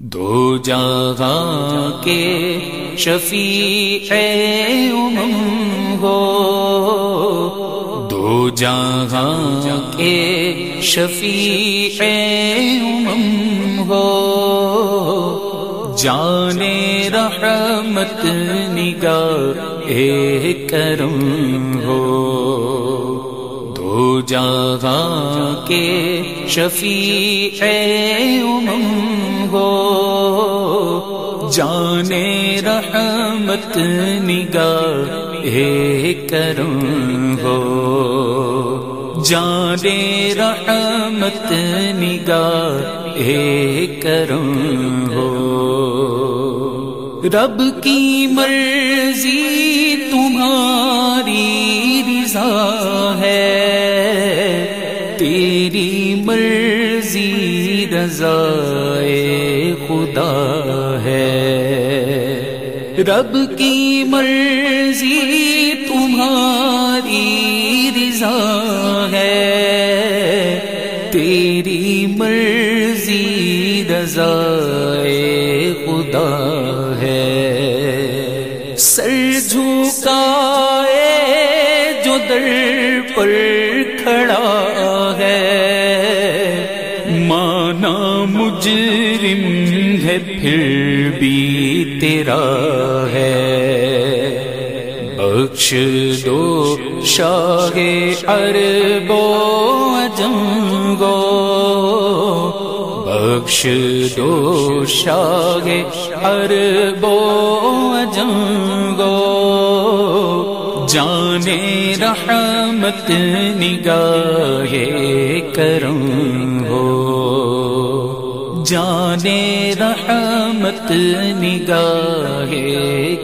دو جگہ کے شفیع امم ہو۔ دو جگہ کے شفیع امم ہو۔ جانے رحمت نگاہ اے کرم ہو۔ دو جگہ کے شفیع امم ہو۔ جانے رحمت نگاہ اے کرم ہو۔ جانے رحمت نگاہ اے کرم ہو۔ رب کی مرضی تیری مرضی رضا خدا ہے۔ رب کی مرضی تمہاری رضا ہے۔ تیری مرضی رضا خدا ہے۔ سر جھکائے مجرم ہے پھر بھی تیرا ہے۔ بخش دو شاہ اربو جنگو بخش دو شاہ اربو جنگو جانے رحمت نگاہ کرم ہو جانے رحمت نگاہ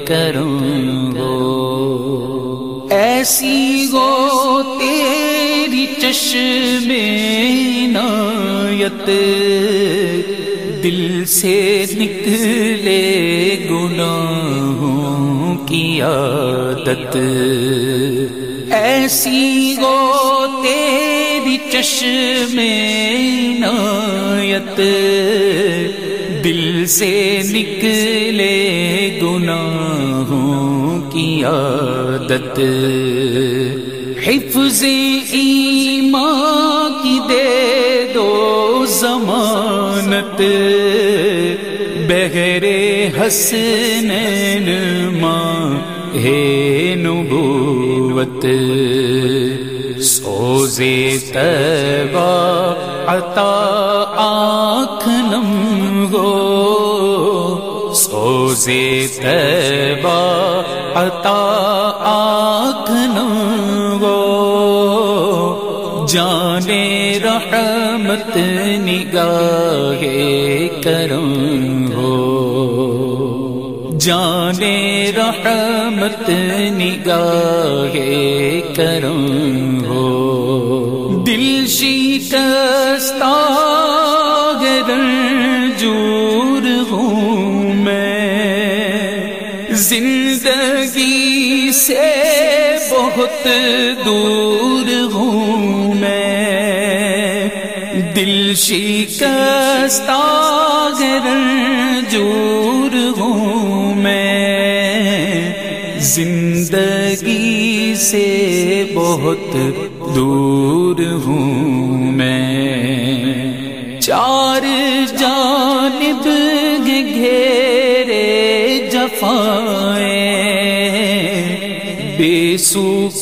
کرم ہو ایسی گو تیری چشم نایت، دل سے نکلے گناہوں کی عادت۔ ایسی گو تیری چشم نایت دل سے نکلے گناہوں کی عادت۔ حفظ ایمان کی دے دو ضمانت۔ بہرے حسنین ماں ہے نبوت۔ سوزے تبا عطا آنکھ نم گو سوزے تبا عطا آنکھ نم گو جانے رحمت نگاہ کرم ہو۔ جانے رحمت نگاہ کرم زندگی سے بہت دور ہوں میں۔ دل شکستہ جور ہوں میں۔ زندگی سے بہت دور ہوں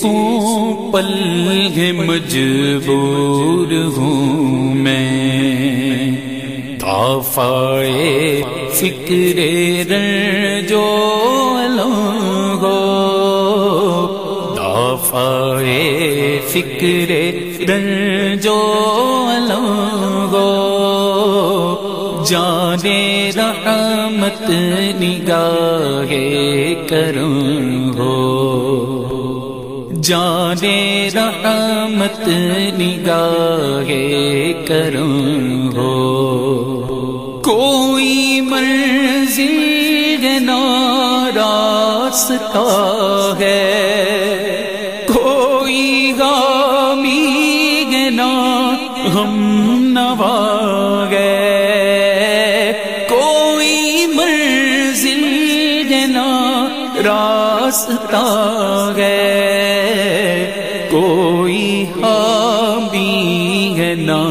سکوں پل ہے مجبور ہوں میں۔ دافائے فکر رن جو لوگو دافائے فکر رن جو لوگو جانے رحمت نگاہ کرم ہو۔ جانے رحمت نگاہ کرم ہو۔ کوئی منزل راستہ ہے۔ کوئی غامی گنا ہم نوا گے کوئی مرضی گنا راستہ ہے۔ حامی ہے نا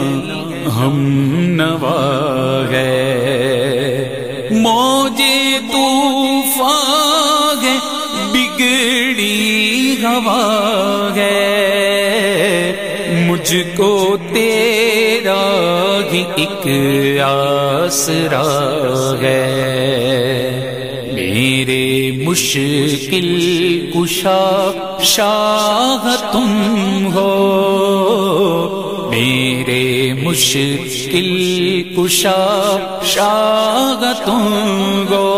ہم نوا ہے۔ موجے طوفان ہے، بگڑی ہوا ہے۔ مجھ کو تیرا ہی ایک آسرا ہے۔ میرے مشکل کشا، شاہ تم ہو۔ میرے مشکل کشا، شاہ تم ہو۔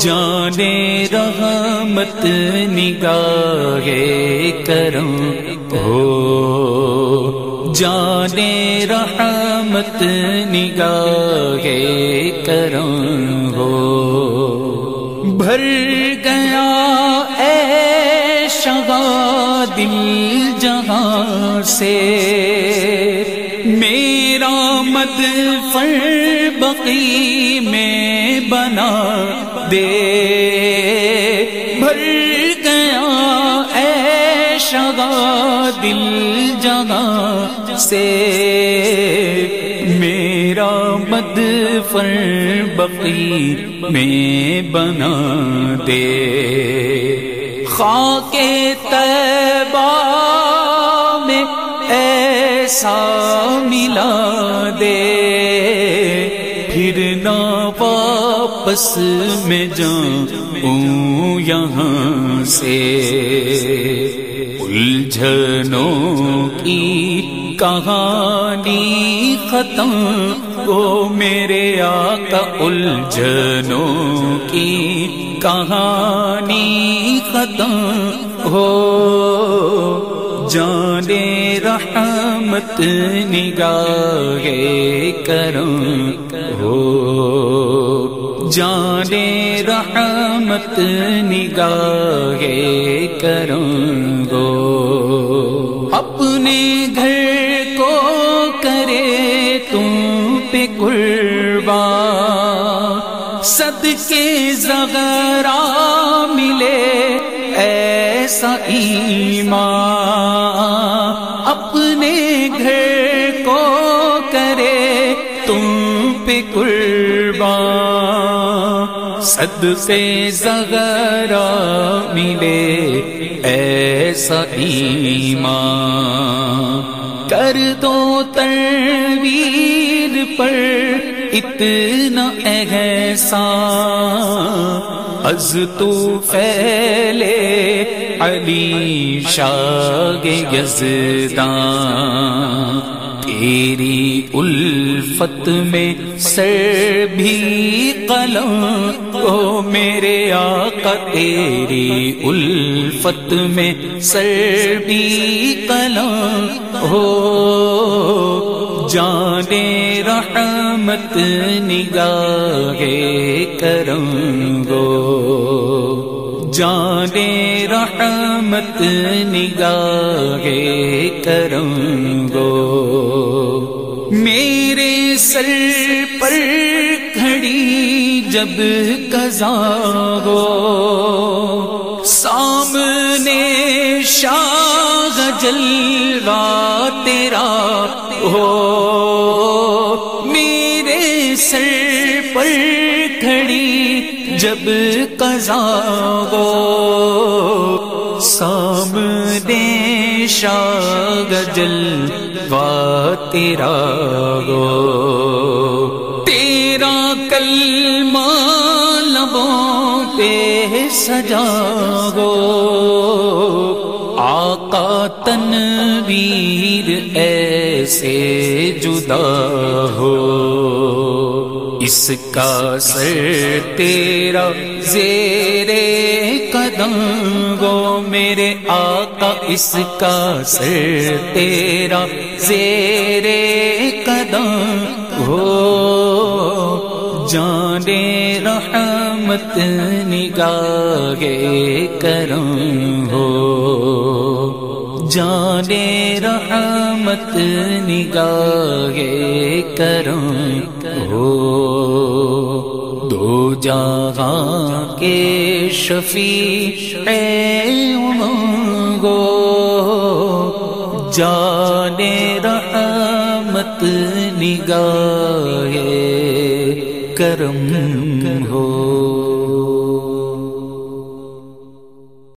جانے رحمت نگاہ کرم ہو۔ جانے رحمت نگاہ کرم ہو۔ دل جہاں سے میرا مد فر بقی میں بنا دے۔ بھر گیا اے شگا دل جگہ سے میرا مد فر بقی میں بنا دے۔ خاک تیبہ میں ایسا ملا دے۔ پھر نہ واپس میں جاؤں یہاں سے۔ الجھنوں کی کہانی ختم وہ میرے آقا، الجھنوں کی کہانی ختم ہو۔ جانے رحمت نگاہ کرم ہو۔ جانے رحمت نگاہ کرم گو اپنے گھر کو کرے تم پہ قربان صد کے زغرا ملے۔ ایسا ایمان اپنے گھر کو کرے تم پہ قربان صد سے زغرا ملے ایسا ایمان کر دو ترویر پر اتنا ایسا از تو پھیلے علی شاگ یزدان، تیری الفت میں سر بھی قلم او میرے آقا، تیری الفت میں سر بھی قلم ہو جانے رحمت نگاہ کرم گو۔ جانے رحمت نگاہ کرم گو۔ میرے سر پر کھڑی جب کزا ہو۔ سامنے شاہ جلوا تیرا ہو۔ میرے سر پر کھڑی جب کزا ہو۔ سامنے شاہ جلوا تیرا ہو۔ تیرا کلمہ لبوں پہ سجا گو آقا تنویر ایسے جدا ہو۔ اس کا سر تیرا زیر قدم گو میرے آقا، اس کا سر تیرا زیر قدم ہو۔ جانے رحمت نگاہ کرم۔ جانے رحمت نگاہ کرم ہو۔ دو جہاں کے شفیع گو جانے رحمت نگاہ کرم